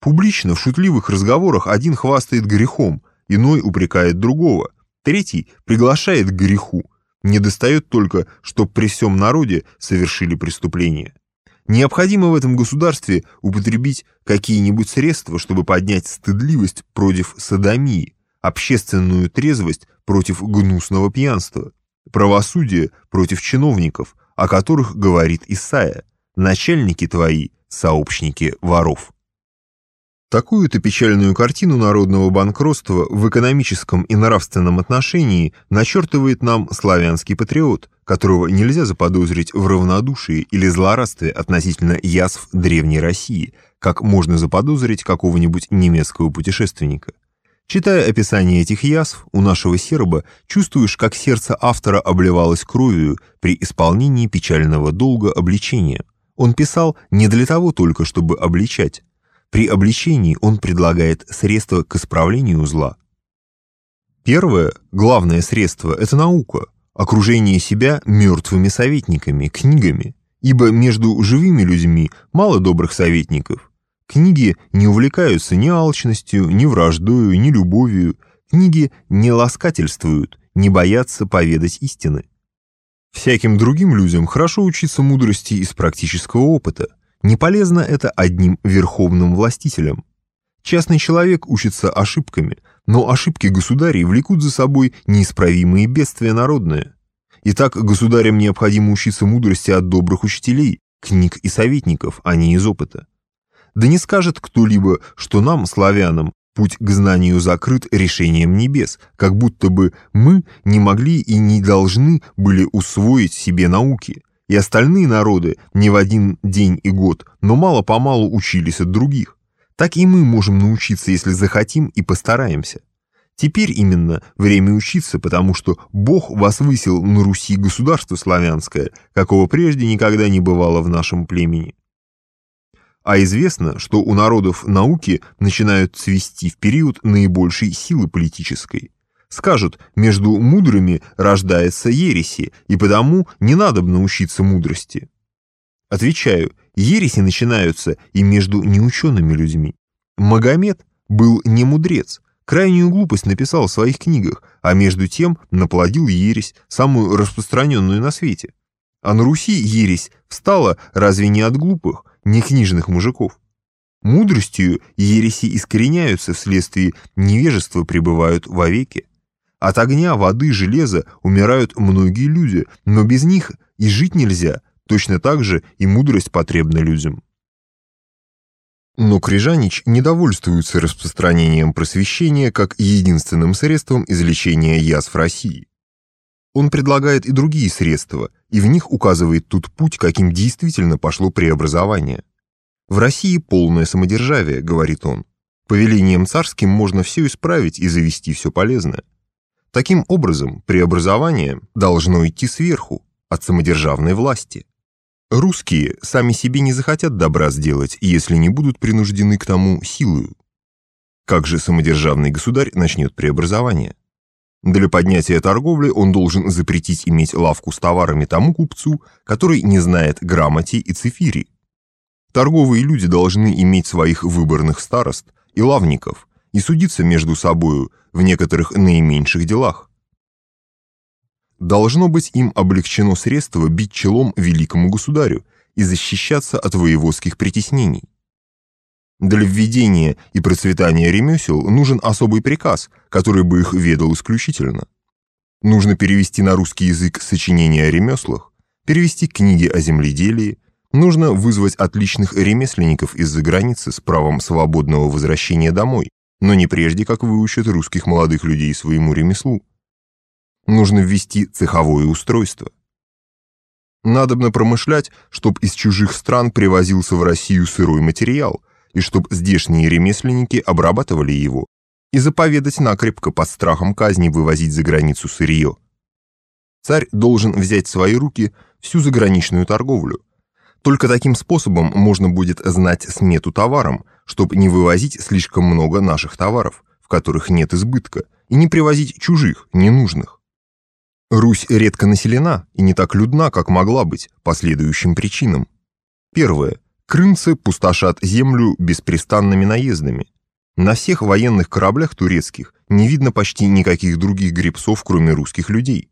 Публично в шутливых разговорах один хвастает грехом, иной упрекает другого, третий приглашает к греху, не достает только, чтоб при всем народе совершили преступление. Необходимо в этом государстве употребить какие-нибудь средства, чтобы поднять стыдливость против садомии, общественную трезвость против гнусного пьянства, правосудие против чиновников, о которых говорит Исаия, начальники твои, сообщники воров. Такую-то печальную картину народного банкротства в экономическом и нравственном отношении начертывает нам славянский патриот, которого нельзя заподозрить в равнодушии или злорадстве относительно язв Древней России, как можно заподозрить какого-нибудь немецкого путешественника. Читая описание этих язв, у нашего серба чувствуешь, как сердце автора обливалось кровью при исполнении печального долга обличения. Он писал не для того только, чтобы обличать, при обличении он предлагает средства к исправлению зла. Первое, главное средство – это наука, окружение себя мертвыми советниками, книгами, ибо между живыми людьми мало добрых советников. Книги не увлекаются ни алчностью, ни враждою, ни любовью, книги не ласкательствуют, не боятся поведать истины. Всяким другим людям хорошо учиться мудрости из практического опыта, не полезно это одним верховным властителям. Частный человек учится ошибками, но ошибки государей влекут за собой неисправимые бедствия народные. Итак, государям необходимо учиться мудрости от добрых учителей, книг и советников, а не из опыта. Да не скажет кто-либо, что нам, славянам, путь к знанию закрыт решением небес, как будто бы мы не могли и не должны были усвоить себе науки, и остальные народы не в один день и год, но мало-помалу учились от других. Так и мы можем научиться, если захотим и постараемся. Теперь именно время учиться, потому что Бог возвысил на Руси государство славянское, какого прежде никогда не бывало в нашем племени. А известно, что у народов науки начинают цвести в период наибольшей силы политической. Скажут, между мудрыми рождается ереси, и потому не надо бы научиться мудрости. Отвечаю, ереси начинаются и между неучеными людьми. Магомед был не мудрец, крайнюю глупость написал в своих книгах, а между тем наплодил ересь, самую распространенную на свете. А на Руси ересь встала разве не от глупых, не книжных мужиков? Мудростью ереси искореняются вследствие невежества пребывают вовеки. От огня, воды, железа умирают многие люди, но без них и жить нельзя, точно так же и мудрость потребна людям. Но Крижанич не довольствуется распространением просвещения как единственным средством излечения язв России. Он предлагает и другие средства, и в них указывает тут путь, каким действительно пошло преобразование. «В России полное самодержавие», — говорит он. «Повелением царским можно все исправить и завести все полезное». Таким образом, преобразование должно идти сверху, от самодержавной власти. Русские сами себе не захотят добра сделать, если не будут принуждены к тому силою. Как же самодержавный государь начнет преобразование? Для поднятия торговли он должен запретить иметь лавку с товарами тому купцу, который не знает грамоте и цифири. Торговые люди должны иметь своих выборных старост и лавников и судиться между собою в некоторых наименьших делах. Должно быть им облегчено средство бить челом великому государю и защищаться от воеводских притеснений. Для введения и процветания ремесел нужен особый приказ, который бы их ведал исключительно. Нужно перевести на русский язык сочинения о ремеслах, перевести книги о земледелии, нужно вызвать отличных ремесленников из-за границы с правом свободного возвращения домой, но не прежде, как выучат русских молодых людей своему ремеслу. Нужно ввести цеховое устройство. Надобно промышлять, чтоб из чужих стран привозился в Россию сырой материал, и чтоб здешние ремесленники обрабатывали его, и заповедать накрепко под страхом казни вывозить за границу сырье. Царь должен взять в свои руки всю заграничную торговлю. Только таким способом можно будет знать смету товарам, чтобы не вывозить слишком много наших товаров, в которых нет избытка, и не привозить чужих, ненужных. Русь редко населена и не так людна, как могла быть, по следующим причинам. Первое. Крымцы пустошат землю беспрестанными наездами. На всех военных кораблях турецких не видно почти никаких других гребцов, кроме русских людей.